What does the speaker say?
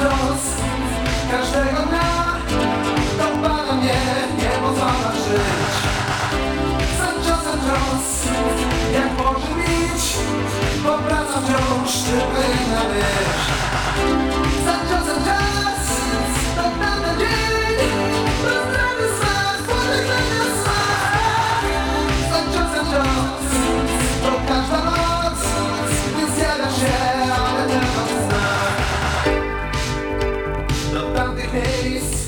wprost każdego dnia. To pada mnie, nie pozwala żyć. Sam czasem wprost, jak może pożywić Powracam wciąż, tylko inna wiesz face